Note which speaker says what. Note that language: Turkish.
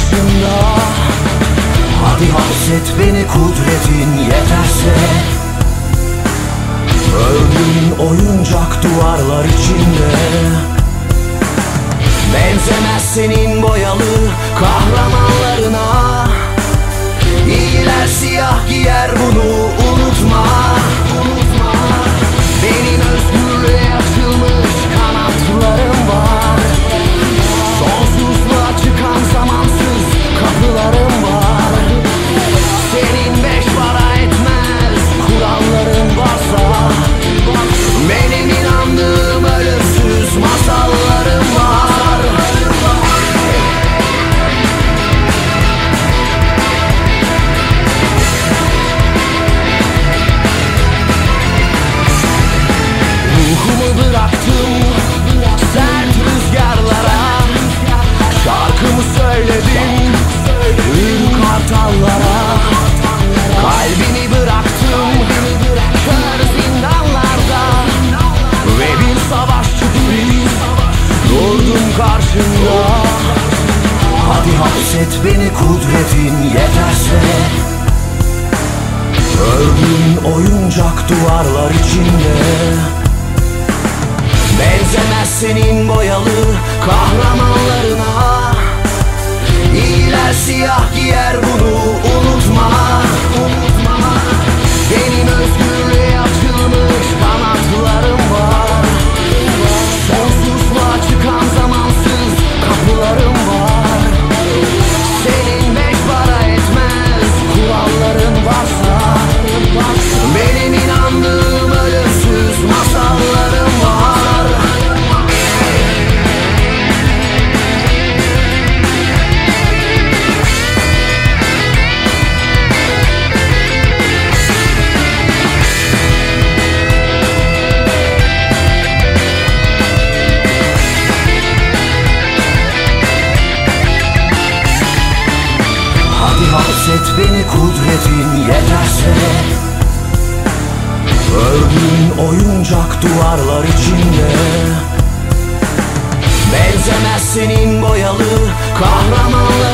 Speaker 1: aşkında Hadi hapset beni kudretin yeterse. Öldüğün oyuncak duvarlar içinde. Benzemez senin boyalı kahraman. Hapset beni kudretin yeterse. Ördüğün oyuncak duvarlar içinde. Benzemez senin boyalı kahramanlarına. İyiler siyah giyer bunu Hapset beni kudretin yeterse. Ördüğün oyuncak duvarlar içinde. Benzemez senin boyalı kahramanlarına